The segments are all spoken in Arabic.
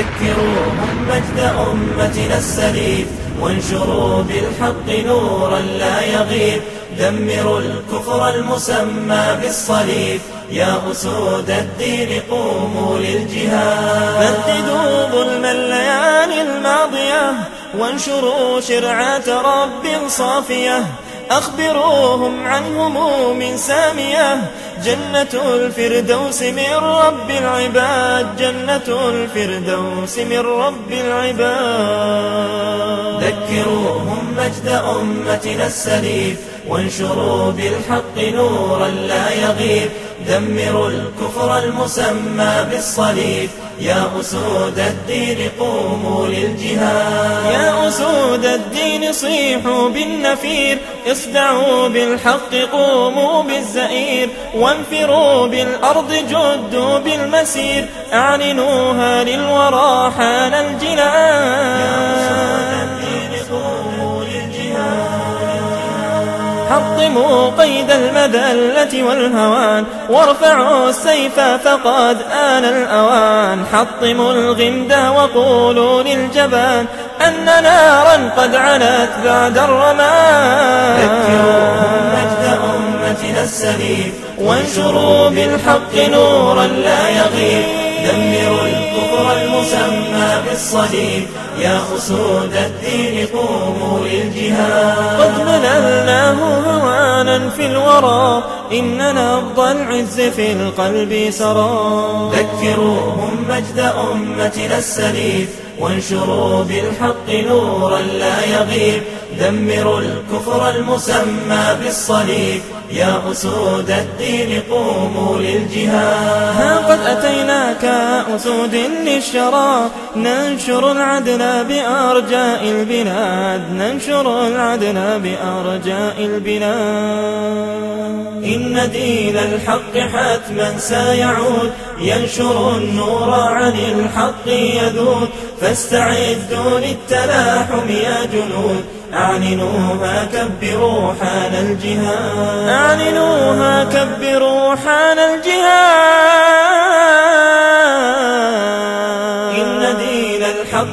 ذكروهم مجد أمتنا السليف وانشروا بالحق نورا لا يغيب. دمروا الكفر المسمى بالصليب. يا أسود الدين قوموا للجهاد. بددوا ظلم الليالي الماضية وانشروا شرعة رب صافية. أخبروهم عن هموم سامية جنة الفردوس من رب العباد جنة الفردوس من رب العباد. ذكروهم مجد أمتنا السليف وانشروا بالحق نورا لا يغيب. دمروا الكفر المسمى بالصليب. يا أسود الدين قوموا للجهاد. يا أسود الدين صيحوا بالنفير. اصدعوا بالحق قوموا بالزئير. وانفروا بالأرض جدوا بالمسير أعلنوها للورى حان الجنان. حطموا قيد المذلة والهوان وارفعوا السيف فقد آن الأوان. حطموا الغمد وقولوا للجبان أن نارا قد علت بعد الرمان وانشروا بالحق نورا لا يغيب. دمروا الكفر المسمى بالصليب. يا أسود الدين قوموا للجهاد. قد مللناه هوانا في الورى. إن نبض العز في القلب سرى. ذكروهم مجد أمتنا السليف وانشروا بالحق نورا لا يغيب. دمروا الكفر المسمى بالصليب. يا أسود الدين قوموا للجهاد. ها قد أتيناك أسود للشرى. ننشر العدل بأرجاء البلاد. ننشر العدل بأرجاء البلاد. إن دين الحق حتما سيعود. ينشر النور عن الحق يذود. فاستعدوا للتلاحم يا جنود. أعلنوها كبروا حان الجهاد. أعلنوها كبروا حان الجهاد.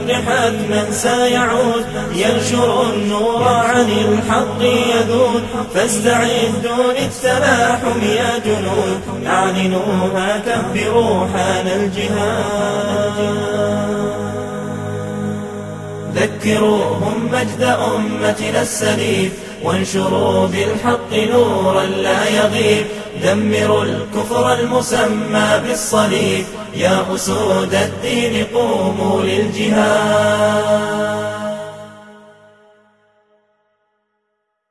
الحق حتما سيعود ينشر النور عن الحق يذود فاستعدوا للتلاحم يا جنود أعلنوها كبروا حان الجهاد. ذكروهم مجد أمتنا السليف وانشروا بالحق نورا لا يغيب. دمروا الكفر المسمى بالصليب. يا أسود الدين قوموا للجهاد.